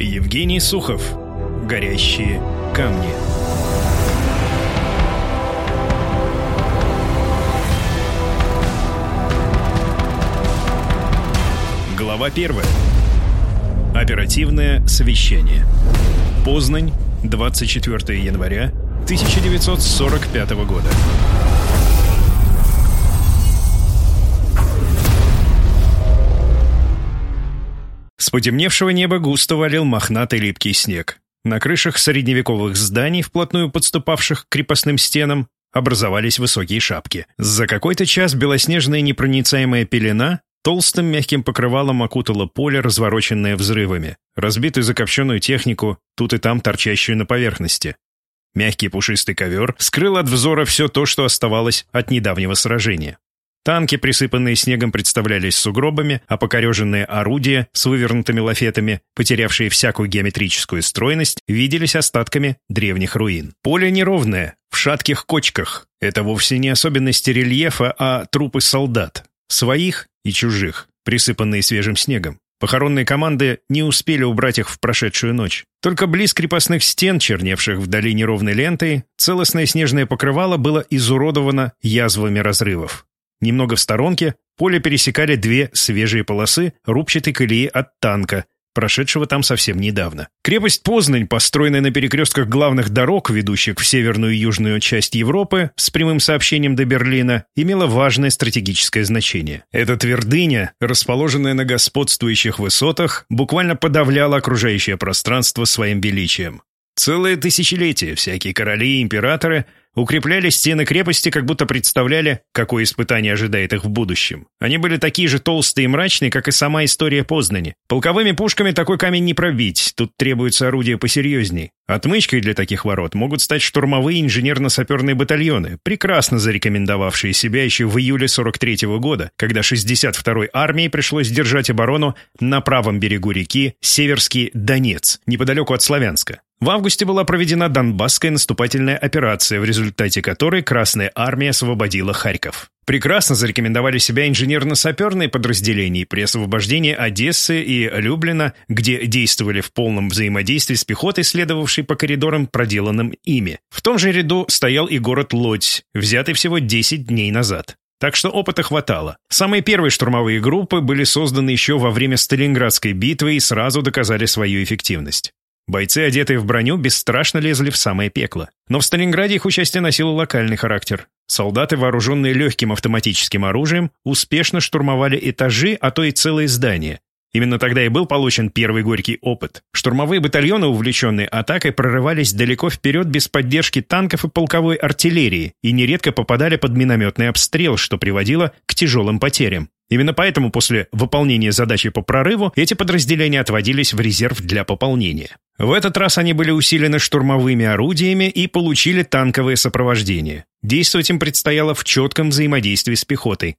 Евгений Сухов. Горящие камни. Глава первая. Оперативное совещание. Познань, 24 января 1945 года. С потемневшего неба густо валил мохнатый липкий снег. На крышах средневековых зданий, вплотную подступавших к крепостным стенам, образовались высокие шапки. За какой-то час белоснежная непроницаемая пелена толстым мягким покрывалом окутала поле, развороченное взрывами, разбитую закопченную технику, тут и там торчащую на поверхности. Мягкий пушистый ковер скрыл от взора все то, что оставалось от недавнего сражения. Танки, присыпанные снегом, представлялись сугробами, а покореженные орудия с вывернутыми лафетами, потерявшие всякую геометрическую стройность, виделись остатками древних руин. Поле неровное, в шатких кочках. Это вовсе не особенности рельефа, а трупы солдат. Своих и чужих, присыпанные свежим снегом. Похоронные команды не успели убрать их в прошедшую ночь. Только близ крепостных стен, черневших вдали неровной лентой, целостное снежное покрывало было изуродовано язвами разрывов. Немного в сторонке поле пересекали две свежие полосы рубчатой колеи от танка, прошедшего там совсем недавно. Крепость Познань, построенная на перекрестках главных дорог, ведущих в северную и южную часть Европы, с прямым сообщением до Берлина, имела важное стратегическое значение. Эта твердыня, расположенная на господствующих высотах, буквально подавляла окружающее пространство своим величием. Целые тысячелетия всякие короли и императоры укрепляли стены крепости, как будто представляли, какое испытание ожидает их в будущем. Они были такие же толстые и мрачные, как и сама история Познани. Полковыми пушками такой камень не пробить, тут требуется орудие посерьезней. Отмычкой для таких ворот могут стать штурмовые инженерно-саперные батальоны, прекрасно зарекомендовавшие себя еще в июле 43 -го года, когда 62-й армии пришлось держать оборону на правом берегу реки Северский Донец, неподалеку от Славянска. В августе была проведена Донбасская наступательная операция, в результате которой Красная Армия освободила Харьков. Прекрасно зарекомендовали себя инженерно-саперные подразделения при освобождении Одессы и Люблина, где действовали в полном взаимодействии с пехотой, следовавшей по коридорам, проделанным ими. В том же ряду стоял и город Лодзь, взятый всего 10 дней назад. Так что опыта хватало. Самые первые штурмовые группы были созданы еще во время Сталинградской битвы и сразу доказали свою эффективность. Бойцы, одетые в броню, бесстрашно лезли в самое пекло. Но в Сталинграде их участие носило локальный характер. Солдаты, вооруженные легким автоматическим оружием, успешно штурмовали этажи, а то и целые здания. Именно тогда и был получен первый горький опыт. Штурмовые батальоны, увлеченные атакой, прорывались далеко вперед без поддержки танков и полковой артиллерии и нередко попадали под минометный обстрел, что приводило к тяжелым потерям. Именно поэтому после выполнения задачи по прорыву эти подразделения отводились в резерв для пополнения. В этот раз они были усилены штурмовыми орудиями и получили танковое сопровождение. Действовать им предстояло в четком взаимодействии с пехотой.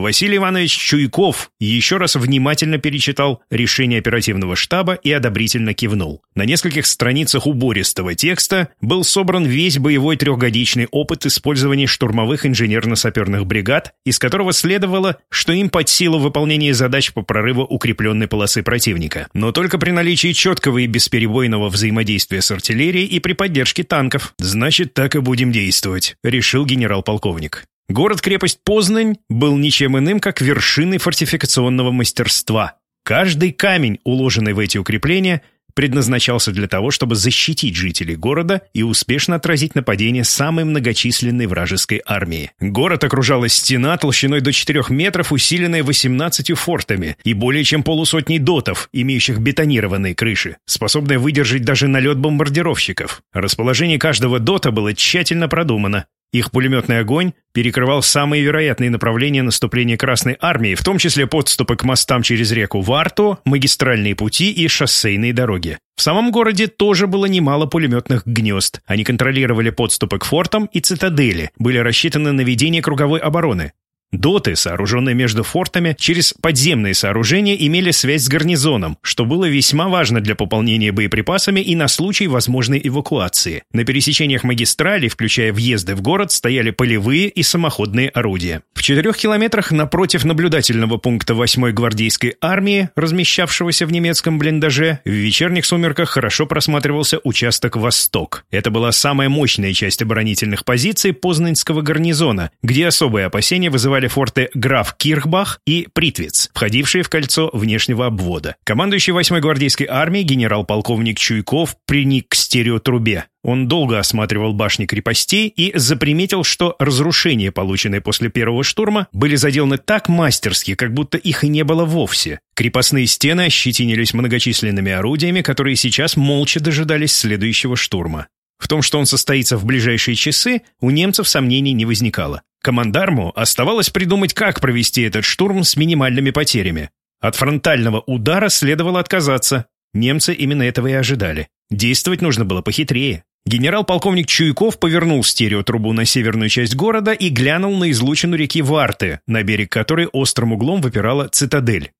Василий Иванович Чуйков еще раз внимательно перечитал решение оперативного штаба и одобрительно кивнул. На нескольких страницах убористого текста был собран весь боевой трехгодичный опыт использования штурмовых инженерно-саперных бригад, из которого следовало, что им под силу выполнения задач по прорыву укрепленной полосы противника. Но только при наличии четкого и бесперебойного взаимодействия с артиллерией и при поддержке танков. «Значит, так и будем действовать», — решил генерал-полковник. Город-крепость Познань был ничем иным, как вершиной фортификационного мастерства. Каждый камень, уложенный в эти укрепления, предназначался для того, чтобы защитить жителей города и успешно отразить нападение самой многочисленной вражеской армии. Город окружала стена толщиной до 4 метров, усиленная 18 фортами и более чем полусотней дотов, имеющих бетонированные крыши, способные выдержать даже налет бомбардировщиков. Расположение каждого дота было тщательно продумано. Их пулеметный огонь перекрывал самые вероятные направления наступления Красной Армии, в том числе подступы к мостам через реку Варту, магистральные пути и шоссейные дороги. В самом городе тоже было немало пулеметных гнезд. Они контролировали подступы к фортам и цитадели, были рассчитаны на ведение круговой обороны. Доты, сооруженные между фортами, через подземные сооружения имели связь с гарнизоном, что было весьма важно для пополнения боеприпасами и на случай возможной эвакуации. На пересечениях магистрали, включая въезды в город, стояли полевые и самоходные орудия. В четырех километрах напротив наблюдательного пункта 8-й гвардейской армии, размещавшегося в немецком блиндаже, в вечерних сумерках хорошо просматривался участок «Восток». Это была самая мощная часть оборонительных позиций Познанского гарнизона, где особые опасения вызывали атаковали форты Граф Кирхбах и Притвиц, входившие в кольцо внешнего обвода. Командующий 8-й гвардейской армией генерал-полковник Чуйков приник к стереотрубе. Он долго осматривал башни крепостей и заприметил, что разрушения, полученные после первого штурма, были заделаны так мастерски, как будто их и не было вовсе. Крепостные стены ощетинились многочисленными орудиями, которые сейчас молча дожидались следующего штурма. В том, что он состоится в ближайшие часы, у немцев сомнений не возникало. Командарму оставалось придумать, как провести этот штурм с минимальными потерями. От фронтального удара следовало отказаться. Немцы именно этого и ожидали. Действовать нужно было похитрее. Генерал-полковник Чуйков повернул стереотрубу на северную часть города и глянул на излучину реки Варты, на берег которой острым углом выпирала цитадель.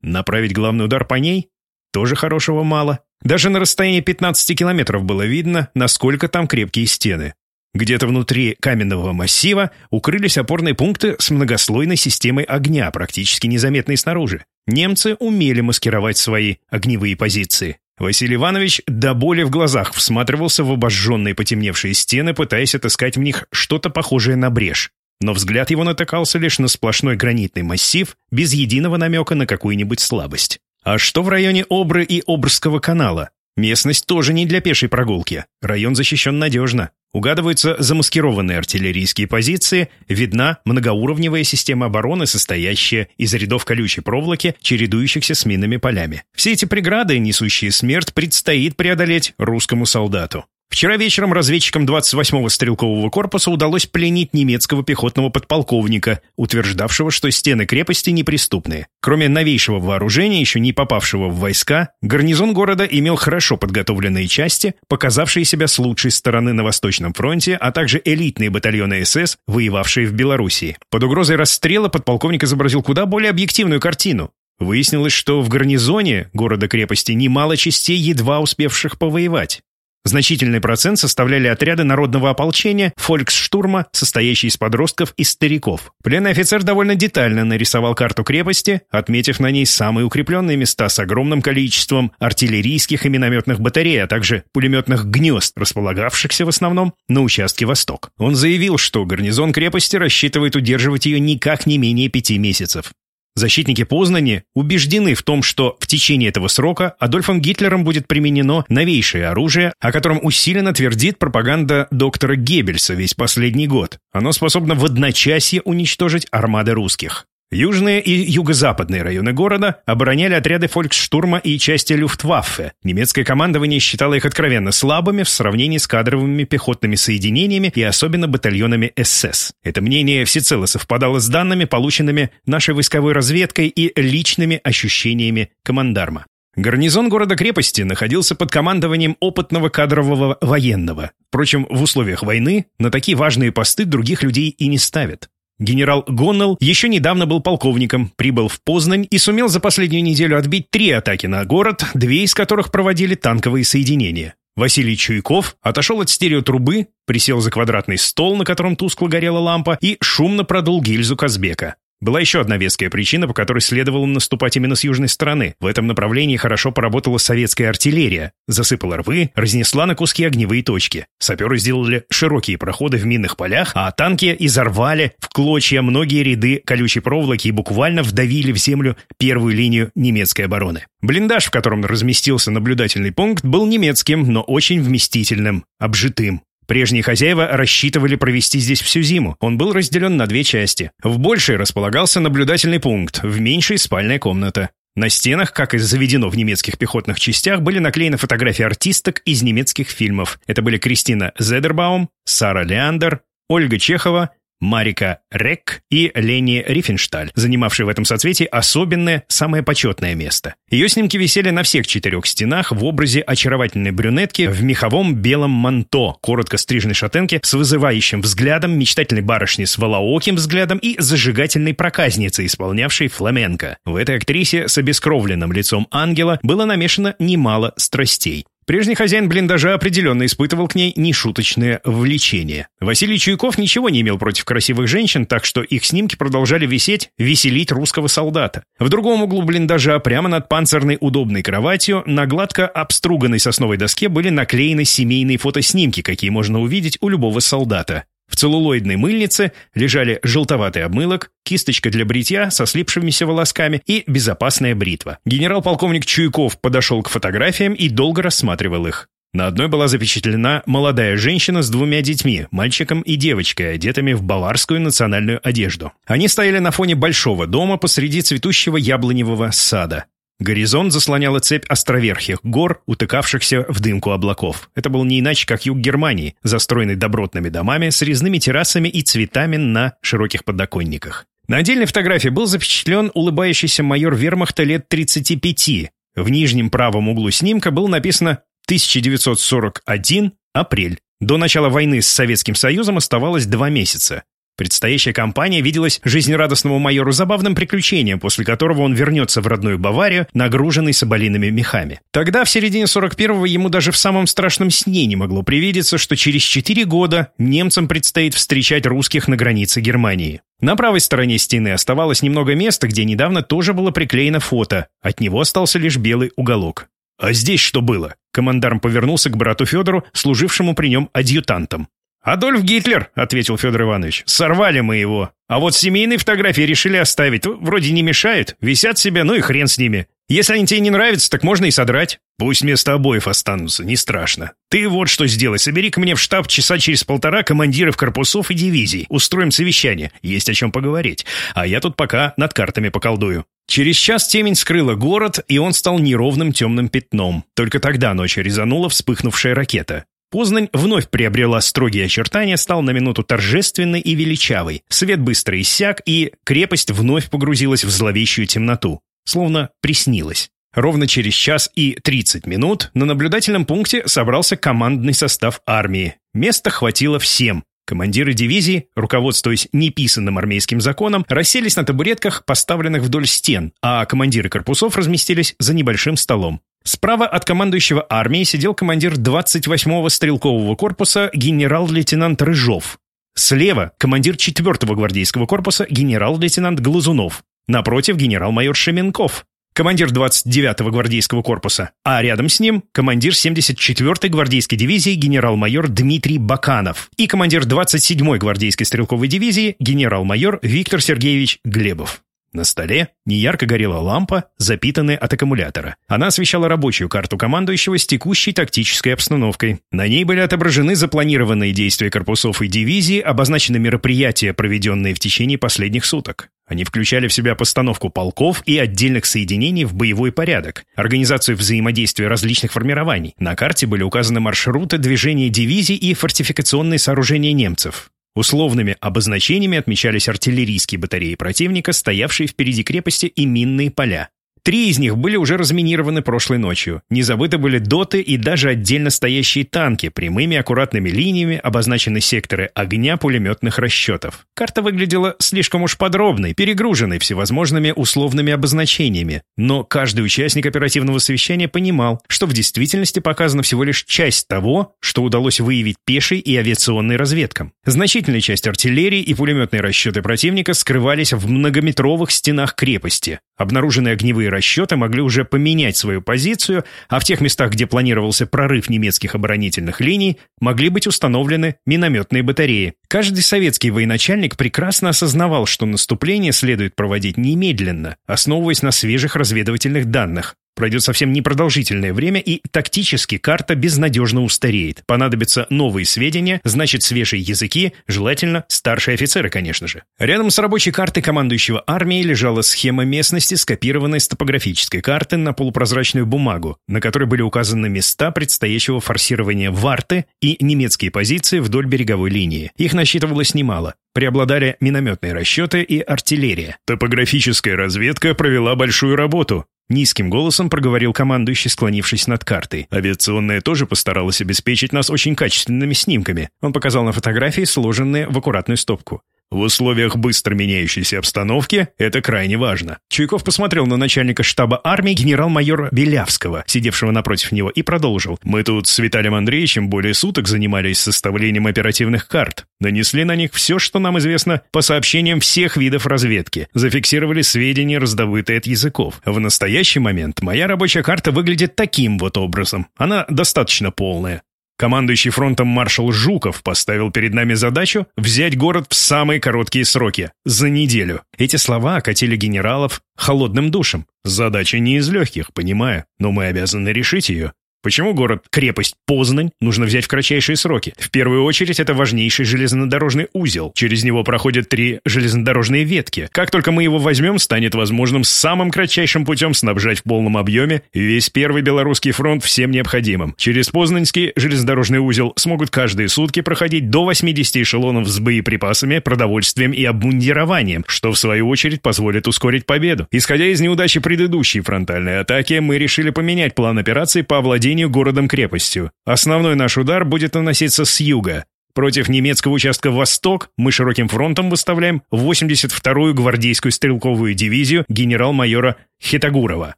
Направить главный удар по ней? Тоже хорошего мало. Даже на расстоянии 15 километров было видно, насколько там крепкие стены. Где-то внутри каменного массива укрылись опорные пункты с многослойной системой огня, практически незаметной снаружи. Немцы умели маскировать свои огневые позиции. Василий Иванович до боли в глазах всматривался в обожженные потемневшие стены, пытаясь отыскать в них что-то похожее на брешь. Но взгляд его натыкался лишь на сплошной гранитный массив, без единого намека на какую-нибудь слабость. А что в районе Обры и Обрского канала? Местность тоже не для пешей прогулки. Район защищен надежно. Угадываются замаскированные артиллерийские позиции, видна многоуровневая система обороны, состоящая из рядов колючей проволоки, чередующихся с минными полями. Все эти преграды, несущие смерть, предстоит преодолеть русскому солдату. Вчера вечером разведчикам 28-го стрелкового корпуса удалось пленить немецкого пехотного подполковника, утверждавшего, что стены крепости неприступные. Кроме новейшего вооружения, еще не попавшего в войска, гарнизон города имел хорошо подготовленные части, показавшие себя с лучшей стороны на Восточном фронте, а также элитные батальоны СС, воевавшие в Белоруссии. Под угрозой расстрела подполковник изобразил куда более объективную картину. Выяснилось, что в гарнизоне города-крепости немало частей, едва успевших повоевать. Значительный процент составляли отряды народного ополчения «Фольксштурма», состоящие из подростков и стариков. Пленный офицер довольно детально нарисовал карту крепости, отметив на ней самые укрепленные места с огромным количеством артиллерийских и минометных батарей, а также пулеметных гнезд, располагавшихся в основном на участке «Восток». Он заявил, что гарнизон крепости рассчитывает удерживать ее никак не менее пяти месяцев. Защитники Познани убеждены в том, что в течение этого срока Адольфом Гитлером будет применено новейшее оружие, о котором усиленно твердит пропаганда доктора Геббельса весь последний год. Оно способно в одночасье уничтожить армады русских. Южные и юго-западные районы города обороняли отряды фольксштурма и части Люфтваффе. Немецкое командование считало их откровенно слабыми в сравнении с кадровыми пехотными соединениями и особенно батальонами СС. Это мнение всецело совпадало с данными, полученными нашей войсковой разведкой и личными ощущениями командарма. Гарнизон города-крепости находился под командованием опытного кадрового военного. Впрочем, в условиях войны на такие важные посты других людей и не ставят. Генерал Гоннелл еще недавно был полковником, прибыл в Познань и сумел за последнюю неделю отбить три атаки на город, две из которых проводили танковые соединения. Василий Чуйков отошел от стереотрубы, присел за квадратный стол, на котором тускло горела лампа, и шумно продул гильзу Казбека. Была еще одна веская причина, по которой следовало наступать именно с южной стороны. В этом направлении хорошо поработала советская артиллерия. Засыпала рвы, разнесла на куски огневые точки. Саперы сделали широкие проходы в минных полях, а танки изорвали в клочья многие ряды колючей проволоки и буквально вдавили в землю первую линию немецкой обороны. Блиндаж, в котором разместился наблюдательный пункт, был немецким, но очень вместительным, обжитым. Прежние хозяева рассчитывали провести здесь всю зиму. Он был разделен на две части. В большей располагался наблюдательный пункт, в меньшей спальная комната. На стенах, как и заведено в немецких пехотных частях, были наклеены фотографии артисток из немецких фильмов. Это были Кристина Зедербаум, Сара Леандер, Ольга Чехова, Марика Рек и Лени Рифеншталь, занимавшие в этом соцветии особенное, самое почетное место. Ее снимки висели на всех четырех стенах в образе очаровательной брюнетки в меховом белом манто, коротко стриженной шатенки с вызывающим взглядом, мечтательной барышни с волооким взглядом и зажигательной проказницы, исполнявшей фламенко. В этой актрисе с обескровленным лицом ангела было намешано немало страстей. Прежний хозяин блиндажа определенно испытывал к ней нешуточное влечение. Василий Чуйков ничего не имел против красивых женщин, так что их снимки продолжали висеть, веселить русского солдата. В другом углу блиндажа, прямо над панцирной удобной кроватью, на гладко обструганной сосновой доске были наклеены семейные фотоснимки, какие можно увидеть у любого солдата. В целлулоидной мыльнице лежали желтоватый обмылок, кисточка для бритья со слипшимися волосками и безопасная бритва. Генерал-полковник Чуйков подошел к фотографиям и долго рассматривал их. На одной была запечатлена молодая женщина с двумя детьми, мальчиком и девочкой, одетыми в баварскую национальную одежду. Они стояли на фоне большого дома посреди цветущего яблоневого сада. Горизонт заслоняла цепь островерхих гор, утыкавшихся в дымку облаков. Это был не иначе, как юг Германии, застроенный добротными домами с резными террасами и цветами на широких подоконниках. На отдельной фотографии был запечатлен улыбающийся майор вермахта лет 35. В нижнем правом углу снимка было написано 1941, апрель. До начала войны с Советским Союзом оставалось два месяца. Предстоящая кампания виделась жизнерадостному майору забавным приключением, после которого он вернется в родную Баварию, нагруженный соболиными мехами. Тогда, в середине 41-го, ему даже в самом страшном сне не могло привидеться, что через 4 года немцам предстоит встречать русских на границе Германии. На правой стороне стены оставалось немного места, где недавно тоже было приклеено фото. От него остался лишь белый уголок. «А здесь что было?» Командарм повернулся к брату Федору, служившему при нем адъютантом. «Адольф Гитлер», — ответил Федор Иванович. «Сорвали мы его. А вот семейные фотографии решили оставить. Вроде не мешают. Висят себе, ну и хрен с ними. Если они тебе не нравятся, так можно и содрать. Пусть вместо обоев останутся, не страшно. Ты вот что сделай. собери ко мне в штаб часа через полтора командиров корпусов и дивизий. Устроим совещание. Есть о чем поговорить. А я тут пока над картами поколдую». Через час темень скрыла город, и он стал неровным темным пятном. Только тогда ночью резанула вспыхнувшая ракета. Познань вновь приобрела строгие очертания, стал на минуту торжественной и величавой. Свет быстро иссяк, и крепость вновь погрузилась в зловещую темноту. Словно приснилась. Ровно через час и 30 минут на наблюдательном пункте собрался командный состав армии. Места хватило всем. Командиры дивизии, руководствуясь неписанным армейским законом, расселись на табуретках, поставленных вдоль стен, а командиры корпусов разместились за небольшим столом. Справа от командующего армией сидел командир 28-го стрелкового корпуса генерал-лейтенант Рыжов. Слева – командир 4-го гвардейского корпуса генерал-лейтенант Глазунов. Напротив – генерал-майор Шеменков, командир 29-го гвардейского корпуса, а рядом с ним – командир 74-й гвардейской дивизии генерал-майор Дмитрий Баканов и командир 27-й гвардейской стрелковой дивизии генерал-майор Виктор Сергеевич Глебов. На столе неярко горела лампа, запитанная от аккумулятора. Она освещала рабочую карту командующего с текущей тактической обстановкой. На ней были отображены запланированные действия корпусов и дивизии, обозначены мероприятия, проведенные в течение последних суток. Они включали в себя постановку полков и отдельных соединений в боевой порядок, организацию взаимодействия различных формирований. На карте были указаны маршруты движения дивизий и фортификационные сооружения немцев. Условными обозначениями отмечались артиллерийские батареи противника, стоявшие впереди крепости и минные поля. Три из них были уже разминированы прошлой ночью. Не забыты были доты и даже отдельно стоящие танки, прямыми аккуратными линиями обозначены секторы огня пулеметных расчетов. Карта выглядела слишком уж подробной, перегруженной всевозможными условными обозначениями. Но каждый участник оперативного совещания понимал, что в действительности показана всего лишь часть того, что удалось выявить пешей и авиационной разведкам. Значительная часть артиллерии и пулеметные расчеты противника скрывались в многометровых стенах крепости. Обнаруженные огневые расчеты могли уже поменять свою позицию, а в тех местах, где планировался прорыв немецких оборонительных линий, могли быть установлены минометные батареи. Каждый советский военачальник прекрасно осознавал, что наступление следует проводить немедленно, основываясь на свежих разведывательных данных. Пройдет совсем непродолжительное время, и тактически карта безнадежно устареет. Понадобятся новые сведения, значит, свежие языки, желательно старшие офицеры, конечно же. Рядом с рабочей картой командующего армией лежала схема местности, скопированная с топографической карты на полупрозрачную бумагу, на которой были указаны места предстоящего форсирования Варты и немецкие позиции вдоль береговой линии. Их насчитывалось немало. Преобладали минометные расчеты и артиллерия. Топографическая разведка провела большую работу, Низким голосом проговорил командующий, склонившись над картой. Авиационная тоже постаралась обеспечить нас очень качественными снимками. Он показал на фотографии, сложенные в аккуратную стопку. В условиях быстро меняющейся обстановки это крайне важно. Чуйков посмотрел на начальника штаба армии генерал-майора Белявского, сидевшего напротив него, и продолжил. «Мы тут с Виталием Андреевичем более суток занимались составлением оперативных карт. Нанесли на них все, что нам известно, по сообщениям всех видов разведки. Зафиксировали сведения, раздобытые от языков. В настоящий момент моя рабочая карта выглядит таким вот образом. Она достаточно полная. Командующий фронтом маршал Жуков поставил перед нами задачу взять город в самые короткие сроки – за неделю. Эти слова окатили генералов холодным душем. Задача не из легких, понимаю, но мы обязаны решить ее. Почему город-крепость Познань нужно взять в кратчайшие сроки? В первую очередь, это важнейший железнодорожный узел. Через него проходят три железнодорожные ветки. Как только мы его возьмем, станет возможным самым кратчайшим путем снабжать в полном объеме весь первый белорусский фронт всем необходимым. Через Познанский железнодорожный узел смогут каждые сутки проходить до 80 эшелонов с боеприпасами, продовольствием и обмундированием, что в свою очередь позволит ускорить победу. Исходя из неудачи предыдущей фронтальной атаки, мы решили поменять план операции по овладению управлению городом-крепостью. Основной наш удар будет наноситься с юга. Против немецкого участка «Восток» мы широким фронтом выставляем 82-ю гвардейскую стрелковую дивизию генерал-майора Хитагурова.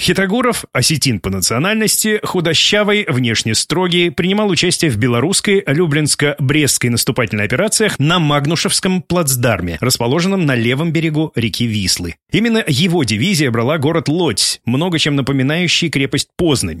Хитагуров, осетин по национальности, худощавый, внешне строгий, принимал участие в белорусской, люблинско-брестской наступательной операциях на Магнушевском плацдарме, расположенном на левом берегу реки Вислы. Именно его дивизия брала город Лодзь, много чем напоминающий крепость Познань.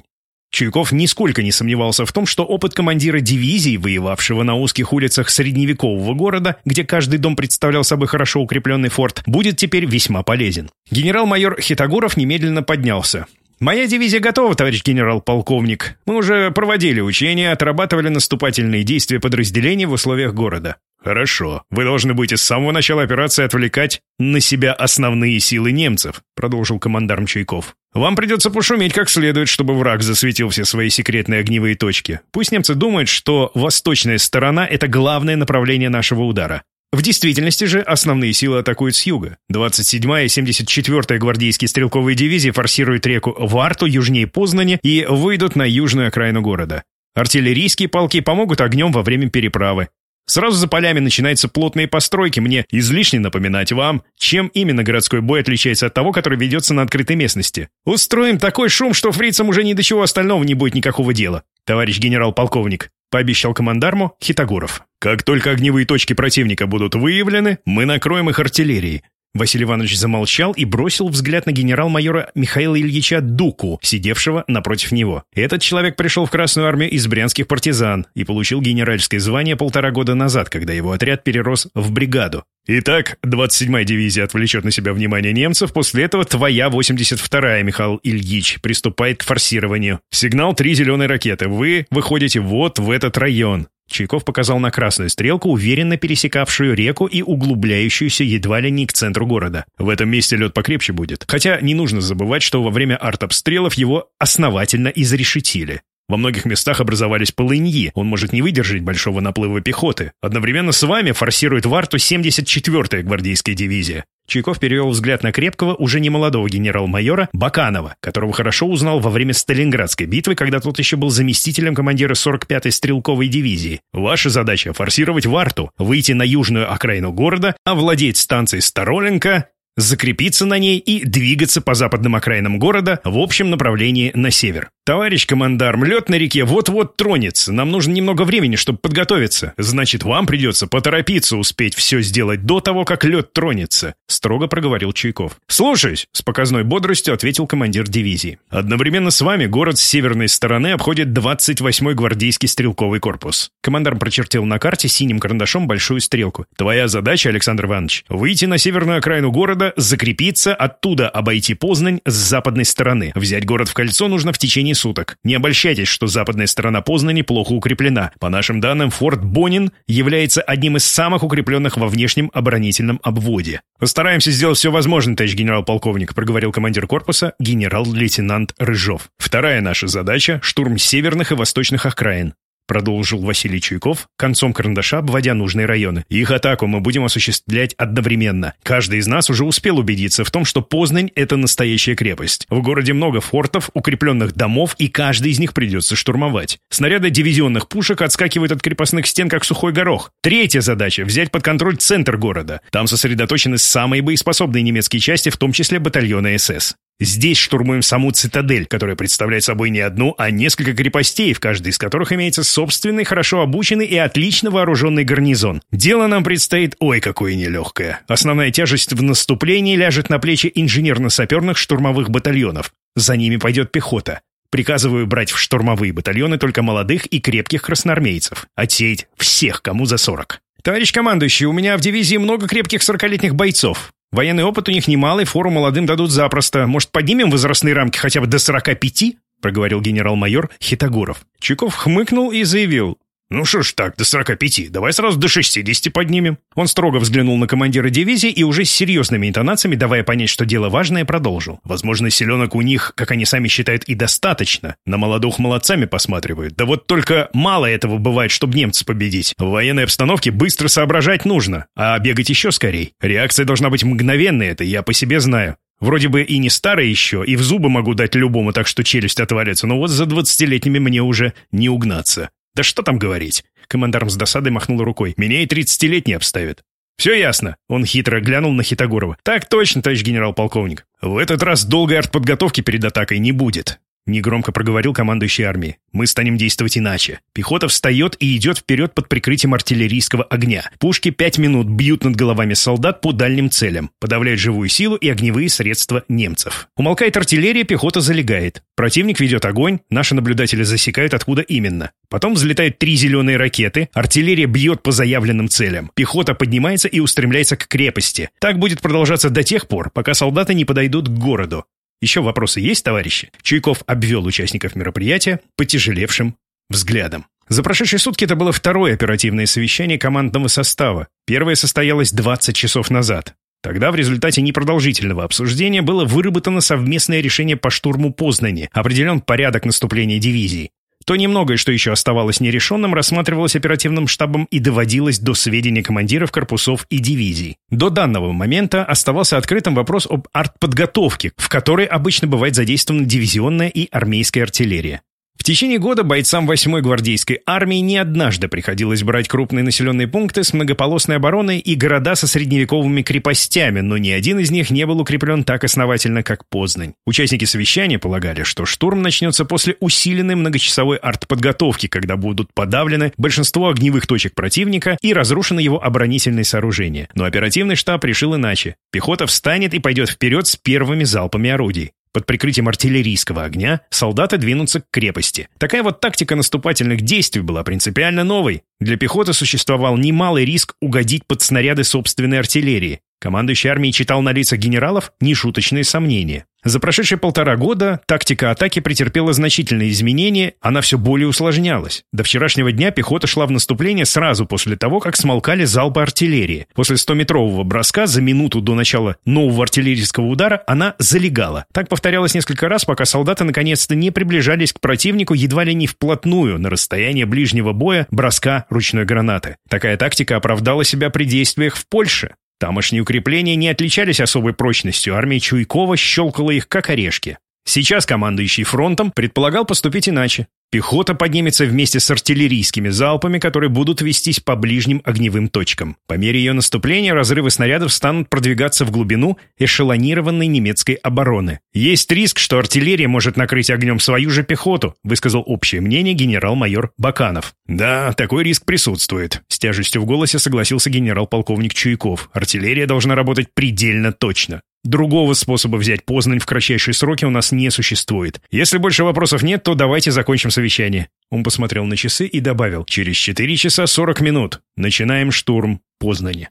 Чуйков нисколько не сомневался в том, что опыт командира дивизии, воевавшего на узких улицах средневекового города, где каждый дом представлял собой хорошо укрепленный форт, будет теперь весьма полезен. Генерал-майор Хитогоров немедленно поднялся. «Моя дивизия готова, товарищ генерал-полковник. Мы уже проводили учения, отрабатывали наступательные действия подразделений в условиях города. «Хорошо. Вы должны будете с самого начала операции отвлекать на себя основные силы немцев», продолжил командарм Чайков. «Вам придется пошуметь как следует, чтобы враг засветил все свои секретные огневые точки. Пусть немцы думают, что восточная сторона — это главное направление нашего удара. В действительности же основные силы атакуют с юга. 27-я и 74-я гвардейские стрелковые дивизии форсируют реку Варту южнее Познани и выйдут на южную окраину города. Артиллерийские полки помогут огнем во время переправы. Сразу за полями начинаются плотные постройки. Мне излишне напоминать вам, чем именно городской бой отличается от того, который ведется на открытой местности. Устроим такой шум, что фрицам уже ни до чего остального не будет никакого дела. Товарищ генерал-полковник, пообещал командарму Хитогуров. Как только огневые точки противника будут выявлены, мы накроем их артиллерией. Василий Иванович замолчал и бросил взгляд на генерал-майора Михаила Ильича Дуку, сидевшего напротив него. Этот человек пришел в Красную армию из брянских партизан и получил генеральское звание полтора года назад, когда его отряд перерос в бригаду. Итак, 27-я дивизия отвлечет на себя внимание немцев, после этого твоя 82-я, Михаил Ильич, приступает к форсированию. Сигнал «Три зеленые ракеты». Вы выходите вот в этот район. Чайков показал на красную стрелку, уверенно пересекавшую реку и углубляющуюся едва ли не к центру города. В этом месте лед покрепче будет. Хотя не нужно забывать, что во время артобстрелов его основательно изрешетили. Во многих местах образовались полыньи, он может не выдержать большого наплыва пехоты. Одновременно с вами форсирует Варту 74-я гвардейская дивизия. Чайков перевел взгляд на крепкого, уже не молодого генерал-майора Баканова, которого хорошо узнал во время Сталинградской битвы, когда тот еще был заместителем командира 45-й стрелковой дивизии. Ваша задача — форсировать Варту, выйти на южную окраину города, овладеть станцией Староленко закрепиться на ней и двигаться по западным окраинам города в общем направлении на север. «Товарищ командарм, лед на реке вот-вот тронется. Нам нужно немного времени, чтобы подготовиться. Значит, вам придется поторопиться успеть все сделать до того, как лед тронется», — строго проговорил Чуйков. «Слушаюсь», — с показной бодростью ответил командир дивизии. «Одновременно с вами город с северной стороны обходит 28-й гвардейский стрелковый корпус». Командарм прочертил на карте синим карандашом большую стрелку. «Твоя задача, Александр Иванович, выйти на северную окраину города, закрепиться, оттуда обойти Познань с западной стороны. Взять город в кольцо нужно в течение суток. Не обольщайтесь, что западная сторона Познани плохо укреплена. По нашим данным, форт Бонин является одним из самых укрепленных во внешнем оборонительном обводе. «Постараемся сделать все возможное, товарищ генерал-полковник», проговорил командир корпуса генерал-лейтенант Рыжов. «Вторая наша задача – штурм северных и восточных окраин продолжил Василий Чуйков, концом карандаша обводя нужные районы. Их атаку мы будем осуществлять одновременно. Каждый из нас уже успел убедиться в том, что Познань — это настоящая крепость. В городе много фортов, укрепленных домов, и каждый из них придется штурмовать. Снаряды дивизионных пушек отскакивают от крепостных стен, как сухой горох. Третья задача — взять под контроль центр города. Там сосредоточены самые боеспособные немецкие части, в том числе батальоны СС. Здесь штурмуем саму цитадель, которая представляет собой не одну, а несколько крепостей, в каждой из которых имеется собственный, хорошо обученный и отлично вооруженный гарнизон. Дело нам предстоит ой какое нелегкое. Основная тяжесть в наступлении ляжет на плечи инженерно-саперных штурмовых батальонов. За ними пойдет пехота. Приказываю брать в штурмовые батальоны только молодых и крепких красноармейцев. Отсеять всех, кому за сорок. «Товарищ командующий, у меня в дивизии много крепких сорокалетних бойцов. Военный опыт у них немалый, фору молодым дадут запросто. Может, поднимем возрастные рамки хотя бы до 45?» — проговорил генерал-майор Хитогоров. Чуков хмыкнул и заявил. «Ну что ж так, до 45, давай сразу до 60 поднимем». Он строго взглянул на командира дивизии и уже с серьезными интонациями, давая понять, что дело важное, продолжил. Возможно, селенок у них, как они сами считают, и достаточно. На молодух молодцами посматривают. Да вот только мало этого бывает, чтобы немца победить. В военной обстановке быстро соображать нужно, а бегать еще скорей. Реакция должна быть мгновенной, это я по себе знаю. Вроде бы и не старый еще, и в зубы могу дать любому, так что челюсть отвалится, но вот за двадцатилетними мне уже не угнаться. Да что там говорить? Командарм с досадой махнул рукой. Меня и тридцатилетний обставят. «Все ясно», — он хитро глянул на Хитогорова. «Так точно, товарищ генерал-полковник. В этот раз долгой артподготовки перед атакой не будет. Негромко проговорил командующий армией. «Мы станем действовать иначе. Пехота встает и идет вперед под прикрытием артиллерийского огня. Пушки пять минут бьют над головами солдат по дальним целям, подавляют живую силу и огневые средства немцев. Умолкает артиллерия, пехота залегает. Противник ведет огонь, наши наблюдатели засекают, откуда именно. Потом взлетают три зеленые ракеты, артиллерия бьет по заявленным целям. Пехота поднимается и устремляется к крепости. Так будет продолжаться до тех пор, пока солдаты не подойдут к городу. Еще вопросы есть, товарищи?» Чуйков обвел участников мероприятия потяжелевшим взглядом. За прошедшие сутки это было второе оперативное совещание командного состава. Первое состоялось 20 часов назад. Тогда в результате непродолжительного обсуждения было выработано совместное решение по штурму Познани, определен порядок наступления дивизии. То немногое, что еще оставалось нерешенным, рассматривалось оперативным штабом и доводилось до сведения командиров корпусов и дивизий. До данного момента оставался открытым вопрос об артподготовке, в которой обычно бывает задействована дивизионная и армейская артиллерия. В течение года бойцам 8-й гвардейской армии не однажды приходилось брать крупные населенные пункты с многополосной обороной и города со средневековыми крепостями, но ни один из них не был укреплен так основательно, как Познань. Участники совещания полагали, что штурм начнется после усиленной многочасовой артподготовки, когда будут подавлены большинство огневых точек противника и разрушены его оборонительные сооружения. Но оперативный штаб решил иначе. Пехота встанет и пойдет вперед с первыми залпами орудий. Под прикрытием артиллерийского огня солдаты двинутся к крепости. Такая вот тактика наступательных действий была принципиально новой. Для пехоты существовал немалый риск угодить под снаряды собственной артиллерии. Командующий армией читал на лицах генералов нешуточные сомнения. За прошедшие полтора года тактика атаки претерпела значительные изменения, она все более усложнялась. До вчерашнего дня пехота шла в наступление сразу после того, как смолкали залпы артиллерии. После 100-метрового броска за минуту до начала нового артиллерийского удара она залегала. Так повторялось несколько раз, пока солдаты наконец-то не приближались к противнику едва ли не вплотную на расстояние ближнего боя броска ручной гранаты. Такая тактика оправдала себя при действиях в Польше. Тамошние укрепления не отличались особой прочностью, армия Чуйкова щелкала их как орешки. Сейчас командующий фронтом предполагал поступить иначе. Пехота поднимется вместе с артиллерийскими залпами, которые будут вестись по ближним огневым точкам. По мере ее наступления разрывы снарядов станут продвигаться в глубину эшелонированной немецкой обороны. Есть риск, что артиллерия может накрыть огнем свою же пехоту, высказал общее мнение генерал-майор Баканов. Да, такой риск присутствует. С тяжестью в голосе согласился генерал-полковник Чуйков. Артиллерия должна работать предельно точно. Другого способа взять Познань в кратчайшие сроки у нас не существует. Если больше вопросов нет, то давайте закончим совещание». Он посмотрел на часы и добавил «Через 4 часа 40 минут. Начинаем штурм Познани».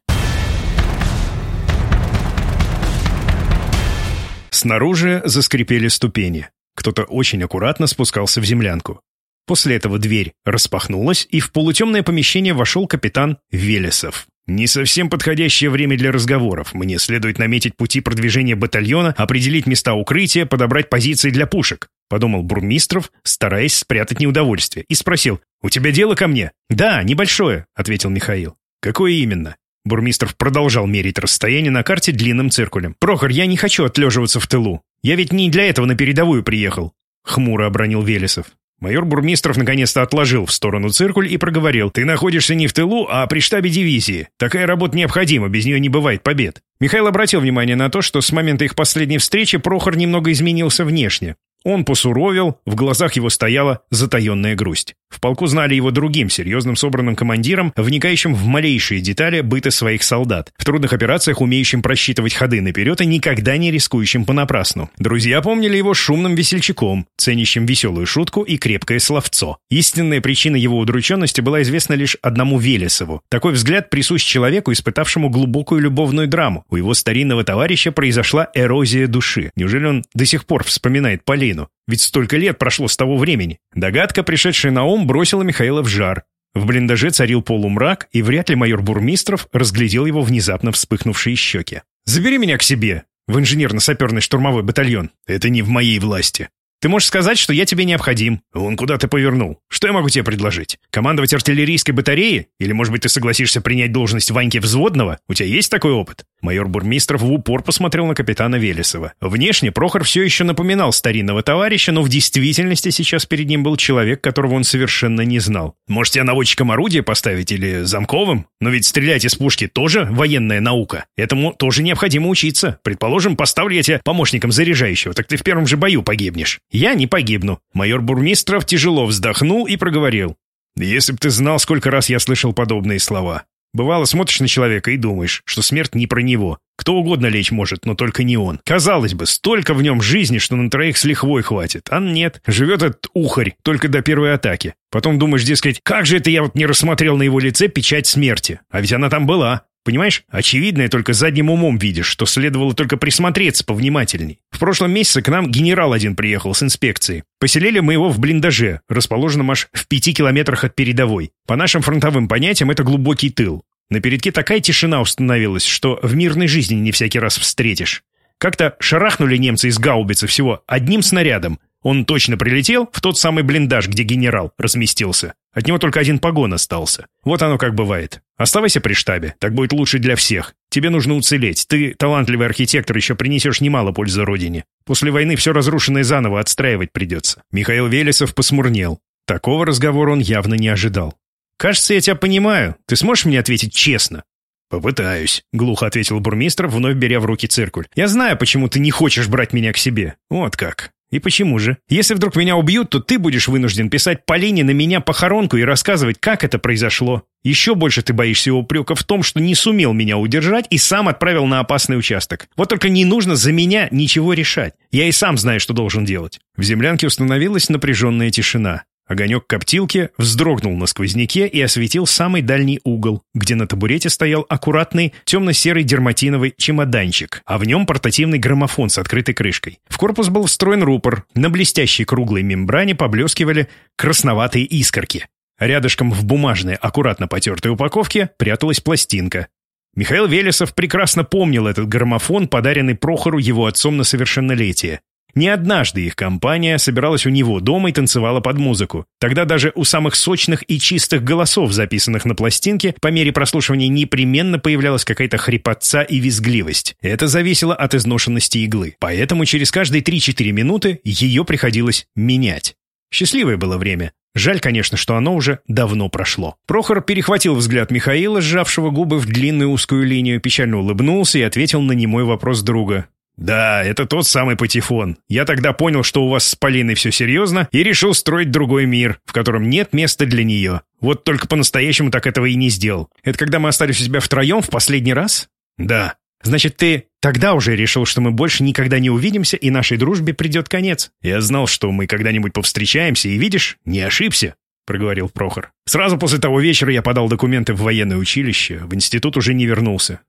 Снаружи заскрипели ступени. Кто-то очень аккуратно спускался в землянку. После этого дверь распахнулась, и в полутемное помещение вошел капитан Велесов. Не совсем подходящее время для разговоров. Мне следует наметить пути продвижения батальона, определить места укрытия, подобрать позиции для пушек. Подумал Бурмистров, стараясь спрятать неудовольствие, и спросил, «У тебя дело ко мне?» «Да, небольшое», — ответил Михаил. «Какое именно?» Бурмистров продолжал мерить расстояние на карте длинным циркулем. «Прохор, я не хочу отлеживаться в тылу. Я ведь не для этого на передовую приехал», — хмуро обронил Велесов. Майор Бурмистров наконец-то отложил в сторону циркуль и проговорил. «Ты находишься не в тылу, а при штабе дивизии. Такая работа необходима, без нее не бывает побед». Михаил обратил внимание на то, что с момента их последней встречи Прохор немного изменился внешне. Он посуровил, в глазах его стояла затаенная грусть. В полку знали его другим, серьезным собранным командиром, вникающим в малейшие детали быта своих солдат, в трудных операциях умеющим просчитывать ходы наперед и никогда не рискующим понапрасну. Друзья помнили его шумным весельчаком, ценящим веселую шутку и крепкое словцо. Истинная причина его удрученности была известна лишь одному Велесову. Такой взгляд присущ человеку, испытавшему глубокую любовную драму. У его старинного товарища произошла эрозия души. Неужели он до сих пор вспоминает Полину? Ведь столько лет прошло с того времени. Догадка, пришедшая на ум, бросила Михаила в жар. В блиндаже царил полумрак, и вряд ли майор Бурмистров разглядел его внезапно вспыхнувшие щеки. «Забери меня к себе, в инженерно-саперный штурмовой батальон. Это не в моей власти. Ты можешь сказать, что я тебе необходим. Он куда-то повернул. Что я могу тебе предложить? Командовать артиллерийской батареей? Или, может быть, ты согласишься принять должность Ваньки Взводного? У тебя есть такой опыт?» Майор Бурмистров в упор посмотрел на капитана Велесова. Внешне Прохор все еще напоминал старинного товарища, но в действительности сейчас перед ним был человек, которого он совершенно не знал. «Может, тебя наводчиком орудия поставить или замковым? Но ведь стрелять из пушки тоже военная наука. Этому тоже необходимо учиться. Предположим, поставлю я тебя помощником заряжающего, так ты в первом же бою погибнешь. Я не погибну». Майор Бурмистров тяжело вздохнул и проговорил. «Если б ты знал, сколько раз я слышал подобные слова. Бывало, смотришь на человека и думаешь, что смерть не про него. Кто угодно лечь может, но только не он. Казалось бы, столько в нем жизни, что на троих с лихвой хватит. А нет, живет этот ухарь только до первой атаки. Потом думаешь, дескать, как же это я вот не рассмотрел на его лице печать смерти? А ведь она там была. Понимаешь, очевидно, только задним умом видишь, что следовало только присмотреться повнимательней. В прошлом месяце к нам генерал один приехал с инспекцией. Поселили мы его в блиндаже, расположенном аж в пяти километрах от передовой. По нашим фронтовым понятиям, это глубокий тыл. На передке такая тишина установилась, что в мирной жизни не всякий раз встретишь. Как-то шарахнули немцы из гаубицы всего одним снарядом, он точно прилетел в тот самый блиндаж, где генерал разместился. От него только один погон остался. Вот оно как бывает. Оставайся при штабе, так будет лучше для всех. Тебе нужно уцелеть. Ты, талантливый архитектор, еще принесешь немало пользы родине. После войны все разрушенное заново отстраивать придется. Михаил Велесов посмурнел. Такого разговора он явно не ожидал. «Кажется, я тебя понимаю. Ты сможешь мне ответить честно?» «Попытаюсь», — глухо ответил бурмистр, вновь беря в руки циркуль. «Я знаю, почему ты не хочешь брать меня к себе. Вот как. И почему же? Если вдруг меня убьют, то ты будешь вынужден писать Полине на меня похоронку и рассказывать, как это произошло. Еще больше ты боишься упрека в том, что не сумел меня удержать и сам отправил на опасный участок. Вот только не нужно за меня ничего решать. Я и сам знаю, что должен делать». В землянке установилась напряженная тишина. Огонек коптилки вздрогнул на сквозняке и осветил самый дальний угол, где на табурете стоял аккуратный темно-серый дерматиновый чемоданчик, а в нем портативный граммофон с открытой крышкой. В корпус был встроен рупор, на блестящей круглой мембране поблескивали красноватые искорки. Рядышком в бумажной, аккуратно потертой упаковке пряталась пластинка. Михаил Велесов прекрасно помнил этот граммофон, подаренный Прохору его отцом на совершеннолетие. Не однажды их компания собиралась у него дома и танцевала под музыку. Тогда даже у самых сочных и чистых голосов, записанных на пластинке, по мере прослушивания непременно появлялась какая-то хрипотца и визгливость. Это зависело от изношенности иглы. Поэтому через каждые 3-4 минуты ее приходилось менять. Счастливое было время. Жаль, конечно, что оно уже давно прошло. Прохор перехватил взгляд Михаила, сжавшего губы в длинную узкую линию, печально улыбнулся и ответил на немой вопрос друга. «Да, это тот самый Патефон. Я тогда понял, что у вас с Полиной все серьезно, и решил строить другой мир, в котором нет места для нее. Вот только по-настоящему так этого и не сделал. Это когда мы остались у тебя втроем в последний раз?» «Да». «Значит, ты тогда уже решил, что мы больше никогда не увидимся, и нашей дружбе придет конец?» «Я знал, что мы когда-нибудь повстречаемся, и, видишь, не ошибся», — проговорил Прохор. «Сразу после того вечера я подал документы в военное училище, в институт уже не вернулся.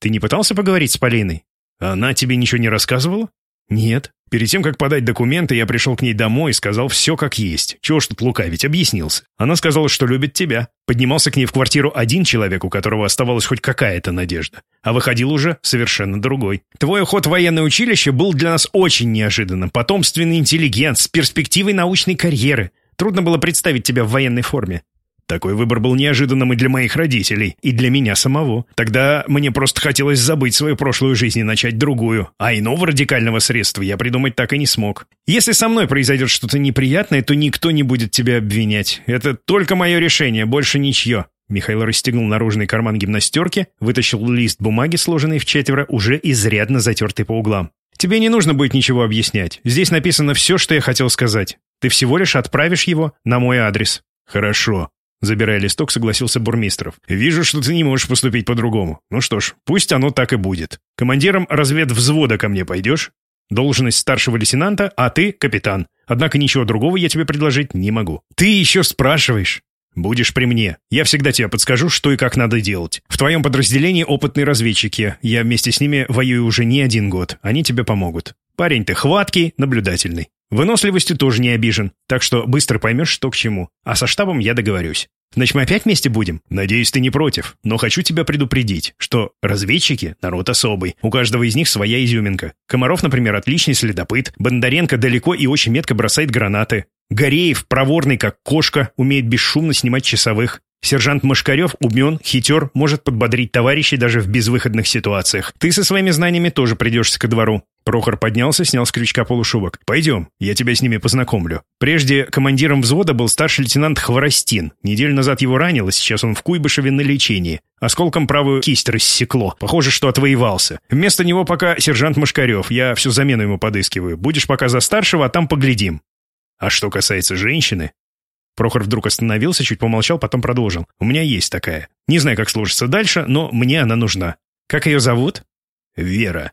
Ты не пытался поговорить с Полиной?» «Она тебе ничего не рассказывала?» «Нет. Перед тем, как подать документы, я пришел к ней домой и сказал все как есть. Чего ж тут лукавить, объяснился. Она сказала, что любит тебя. Поднимался к ней в квартиру один человек, у которого оставалась хоть какая-то надежда. А выходил уже совершенно другой. Твой уход в военное училище был для нас очень неожиданным. Потомственный интеллигент с перспективой научной карьеры. Трудно было представить тебя в военной форме. Такой выбор был неожиданным и для моих родителей, и для меня самого. Тогда мне просто хотелось забыть свою прошлую жизнь и начать другую, а иного радикального средства я придумать так и не смог. Если со мной произойдет что-то неприятное, то никто не будет тебя обвинять. Это только мое решение, больше ничье. Михаил расстегнул наружный карман гимнастерки, вытащил лист бумаги, сложенный в четверо, уже изрядно затертый по углам. «Тебе не нужно будет ничего объяснять. Здесь написано все, что я хотел сказать. Ты всего лишь отправишь его на мой адрес». «Хорошо», Забирая листок, согласился Бурмистров. «Вижу, что ты не можешь поступить по-другому. Ну что ж, пусть оно так и будет. Командиром разведвзвода ко мне пойдешь? Должность старшего лейтенанта, а ты капитан. Однако ничего другого я тебе предложить не могу». «Ты еще спрашиваешь?» «Будешь при мне. Я всегда тебе подскажу, что и как надо делать. В твоем подразделении опытные разведчики. Я вместе с ними воюю уже не один год. Они тебе помогут. Парень ты хваткий, наблюдательный. Выносливостью тоже не обижен, так что быстро поймешь, что к чему. А со штабом я договорюсь. Значит, мы опять вместе будем? Надеюсь, ты не против. Но хочу тебя предупредить, что разведчики — народ особый. У каждого из них своя изюминка. Комаров, например, отличный следопыт. Бондаренко далеко и очень метко бросает гранаты. Гореев, проворный как кошка, умеет бесшумно снимать часовых. Сержант Машкарев умен, хитер, может подбодрить товарищей даже в безвыходных ситуациях. Ты со своими знаниями тоже придешься ко двору. Прохор поднялся, снял с крючка полушубок. «Пойдем, я тебя с ними познакомлю». Прежде командиром взвода был старший лейтенант Хворостин. Неделю назад его ранило, сейчас он в Куйбышеве на лечении. Осколком правую кисть рассекло. Похоже, что отвоевался. Вместо него пока сержант Машкарев. Я всю замену ему подыскиваю. Будешь пока за старшего, а там поглядим. А что касается женщины, Прохор вдруг остановился, чуть помолчал, потом продолжил. «У меня есть такая. Не знаю, как сложится дальше, но мне она нужна. Как ее зовут?» «Вера».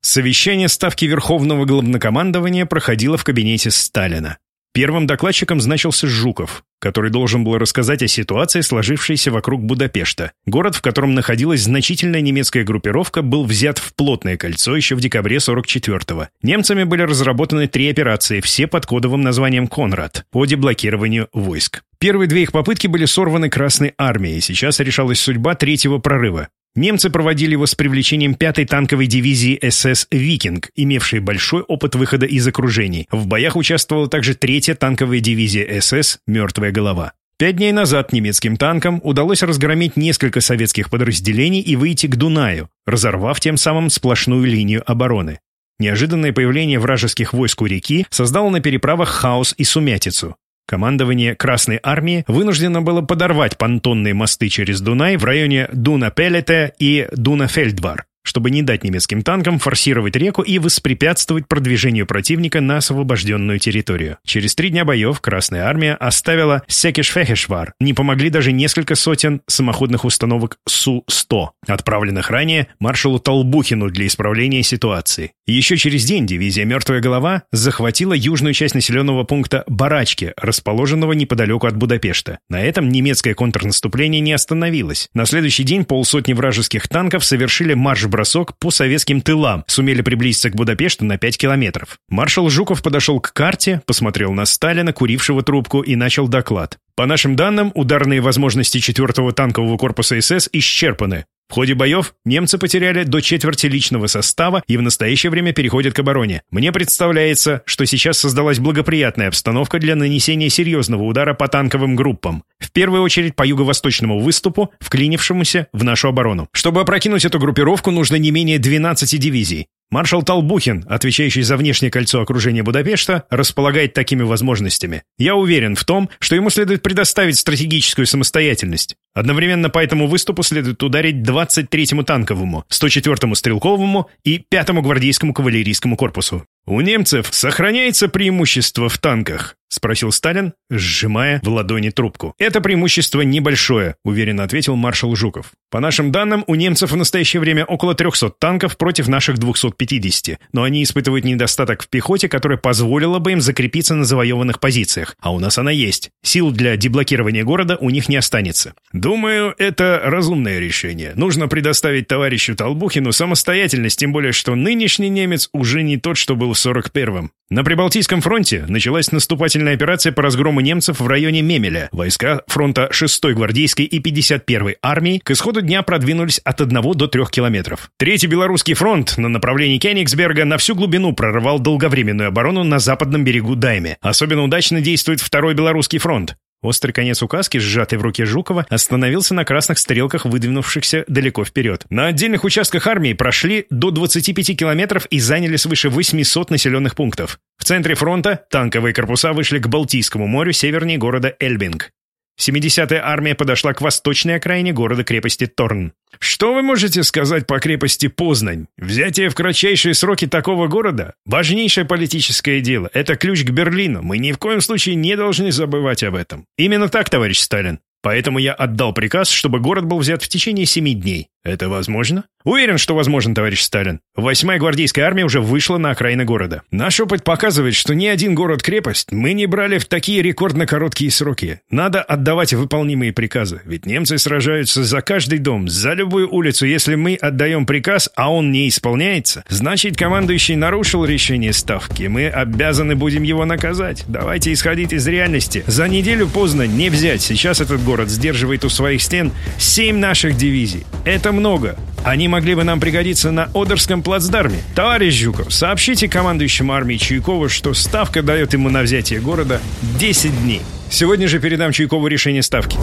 Совещание Ставки Верховного Главнокомандования проходило в кабинете Сталина. Первым докладчиком значился Жуков, который должен был рассказать о ситуации, сложившейся вокруг Будапешта. Город, в котором находилась значительная немецкая группировка, был взят в плотное кольцо еще в декабре 44-го. Немцами были разработаны три операции, все под кодовым названием «Конрад» по деблокированию войск. Первые две их попытки были сорваны Красной армией, сейчас решалась судьба третьего прорыва. Немцы проводили его с привлечением 5-й танковой дивизии СС «Викинг», имевшей большой опыт выхода из окружений. В боях участвовала также 3-я танковая дивизия СС «Мертвая голова». Пять дней назад немецким танкам удалось разгромить несколько советских подразделений и выйти к Дунаю, разорвав тем самым сплошную линию обороны. Неожиданное появление вражеских войск у реки создало на переправах хаос и сумятицу. Командование Красной Армии вынуждено было подорвать понтонные мосты через Дунай в районе Дуна-Пелете и Дуна-Фельдвар чтобы не дать немецким танкам форсировать реку и воспрепятствовать продвижению противника на освобожденную территорию. Через три дня боев Красная Армия оставила Секиш-Фехешвар. Не помогли даже несколько сотен самоходных установок Су-100, отправленных ранее маршалу Толбухину для исправления ситуации. Еще через день дивизия «Мертвая голова» захватила южную часть населенного пункта Барачки, расположенного неподалеку от Будапешта. На этом немецкое контрнаступление не остановилось. На следующий день полсотни вражеских танков совершили марш бросок по советским тылам, сумели приблизиться к Будапешту на 5 километров. Маршал Жуков подошел к карте, посмотрел на Сталина, курившего трубку, и начал доклад. По нашим данным, ударные возможности 4-го танкового корпуса СС исчерпаны. В ходе боев немцы потеряли до четверти личного состава и в настоящее время переходят к обороне. Мне представляется, что сейчас создалась благоприятная обстановка для нанесения серьезного удара по танковым группам. В первую очередь по юго-восточному выступу, вклинившемуся в нашу оборону. Чтобы опрокинуть эту группировку, нужно не менее 12 дивизий. Маршал Толбухин, отвечающий за внешнее кольцо окружения Будапешта, располагает такими возможностями. Я уверен в том, что ему следует предоставить стратегическую самостоятельность. Одновременно по этому выступу следует ударить 23-му танковому, 104-му стрелковому и 5-му гвардейскому кавалерийскому корпусу. У немцев сохраняется преимущество в танках, — спросил Сталин, сжимая в ладони трубку. «Это преимущество небольшое», — уверенно ответил маршал Жуков. «По нашим данным, у немцев в настоящее время около 300 танков против наших 250, но они испытывают недостаток в пехоте, которая позволила бы им закрепиться на завоеванных позициях. А у нас она есть. Сил для деблокирования города у них не останется. Думаю, это разумное решение. Нужно предоставить товарищу Толбухину самостоятельность, тем более, что нынешний немец уже не тот, что был в 41-м. На Прибалтийском фронте началась наступательная операция по разгрому немцев в районе Мемеля. Войска фронта 6-й гвардейской и 51-й армии к исходу дня продвинулись от 1 до 3 километров. Третий Белорусский фронт на направлении Кенигсберга на всю глубину прорывал долговременную оборону на западном берегу Дайме. Особенно удачно действует Второй Белорусский фронт. Острый конец указки, сжатый в руке Жукова, остановился на красных стрелках, выдвинувшихся далеко вперед. На отдельных участках армии прошли до 25 километров и заняли свыше 800 населенных пунктов. В центре фронта танковые корпуса вышли к Балтийскому морю севернее города Эльбинг. 70-я армия подошла к восточной окраине города-крепости Торн. Что вы можете сказать по крепости Познань? Взятие в кратчайшие сроки такого города – важнейшее политическое дело. Это ключ к Берлину. Мы ни в коем случае не должны забывать об этом. Именно так, товарищ Сталин. Поэтому я отдал приказ, чтобы город был взят в течение семи дней. Это возможно? Уверен, что возможно, товарищ Сталин. Восьмая гвардейская армия уже вышла на окраины города. Наш опыт показывает, что ни один город-крепость мы не брали в такие рекордно короткие сроки. Надо отдавать выполнимые приказы, ведь немцы сражаются за каждый дом, за любую улицу. Если мы отдаем приказ, а он не исполняется, значит, командующий нарушил решение ставки. Мы обязаны будем его наказать. Давайте исходить из реальности. За неделю поздно не взять. Сейчас этот город сдерживает у своих стен семь наших дивизий. Это много. Они могли бы нам пригодиться на Одерском плацдарме. Товарищ Жуков, сообщите командующему армии Чуйкова, что ставка дает ему на взятие города 10 дней. Сегодня же передам Чуйкову решение ставки.